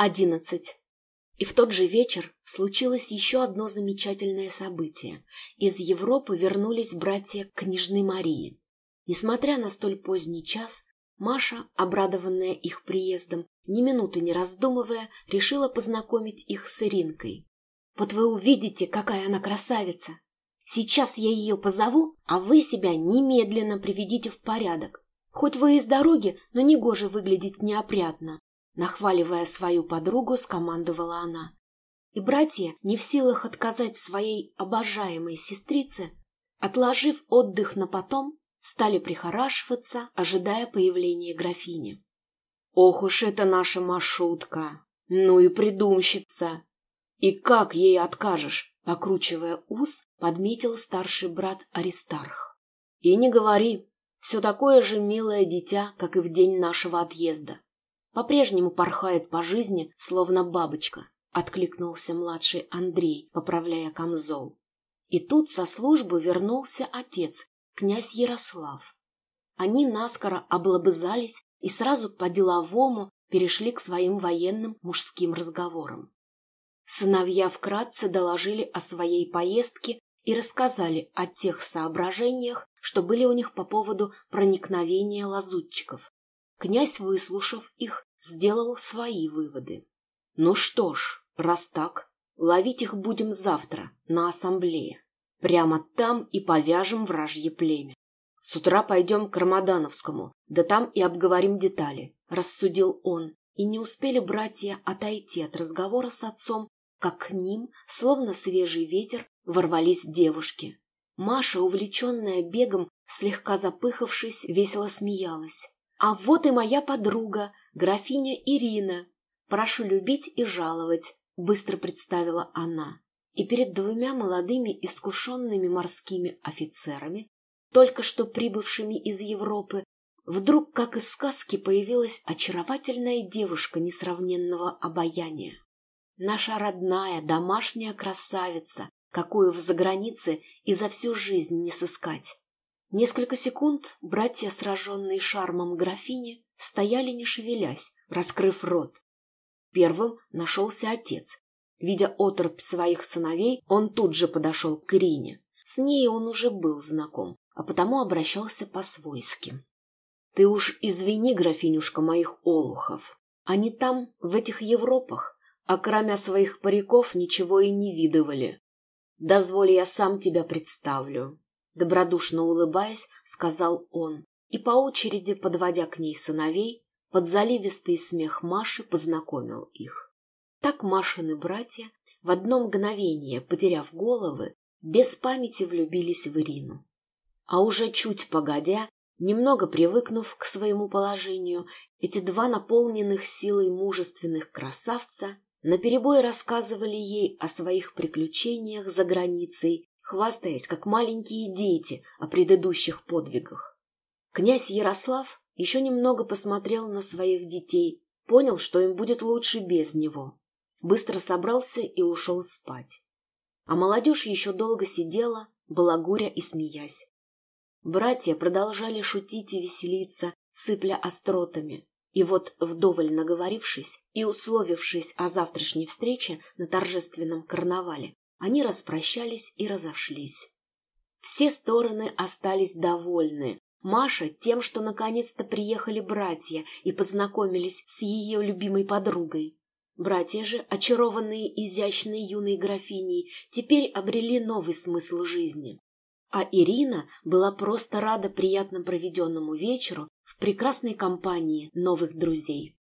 Одиннадцать. И в тот же вечер случилось еще одно замечательное событие. Из Европы вернулись братья княжны Марии. Несмотря на столь поздний час, Маша, обрадованная их приездом, ни минуты не раздумывая, решила познакомить их с Иринкой. «Вот вы увидите, какая она красавица! Сейчас я ее позову, а вы себя немедленно приведите в порядок. Хоть вы из дороги, но негоже выглядеть неопрятно. Нахваливая свою подругу, скомандовала она. И братья, не в силах отказать своей обожаемой сестрице, отложив отдых на потом, стали прихорашиваться, ожидая появления графини. «Ох уж это наша Машутка! Ну и придумщица! И как ей откажешь?» Покручивая ус, подметил старший брат Аристарх. «И не говори, все такое же милое дитя, как и в день нашего отъезда. По-прежнему порхает по жизни, словно бабочка, откликнулся младший Андрей, поправляя камзол. И тут со службы вернулся отец, князь Ярослав. Они наскоро облобызались и сразу по-деловому перешли к своим военным мужским разговорам. Сыновья вкратце доложили о своей поездке и рассказали о тех соображениях, что были у них по поводу проникновения лазутчиков. Князь, выслушав их, сделал свои выводы. Ну что ж, раз так, ловить их будем завтра на ассамблее. Прямо там и повяжем вражье племя. С утра пойдем к Рамадановскому, да там и обговорим детали, рассудил он. И не успели братья отойти от разговора с отцом, как к ним, словно свежий ветер, ворвались девушки. Маша, увлеченная бегом, слегка запыхавшись, весело смеялась. «А вот и моя подруга, графиня Ирина. Прошу любить и жаловать», — быстро представила она. И перед двумя молодыми искушенными морскими офицерами, только что прибывшими из Европы, вдруг, как из сказки, появилась очаровательная девушка несравненного обаяния. Наша родная домашняя красавица, какую в загранице и за всю жизнь не сыскать. Несколько секунд братья, сраженные шармом графини, стояли не шевелясь, раскрыв рот. Первым нашелся отец. Видя оторопь своих сыновей, он тут же подошел к Ирине. С ней он уже был знаком, а потому обращался по-свойски. — Ты уж извини, графинюшка, моих олухов. Они там, в этих Европах, а кроме своих париков ничего и не видывали. Дозволь, я сам тебя представлю. Добродушно улыбаясь, сказал он, и по очереди, подводя к ней сыновей, под заливистый смех Маши познакомил их. Так Машины братья, в одно мгновение потеряв головы, без памяти влюбились в Ирину. А уже чуть погодя, немного привыкнув к своему положению, эти два наполненных силой мужественных красавца наперебой рассказывали ей о своих приключениях за границей, хвастаясь, как маленькие дети, о предыдущих подвигах. Князь Ярослав еще немного посмотрел на своих детей, понял, что им будет лучше без него. Быстро собрался и ушел спать. А молодежь еще долго сидела, балагуря и смеясь. Братья продолжали шутить и веселиться, сыпля остротами, и вот, вдоволь наговорившись и условившись о завтрашней встрече на торжественном карнавале, они распрощались и разошлись. Все стороны остались довольны. Маша тем, что наконец-то приехали братья и познакомились с ее любимой подругой. Братья же, очарованные изящной юной графиней, теперь обрели новый смысл жизни. А Ирина была просто рада приятно проведенному вечеру прекрасной компании новых друзей.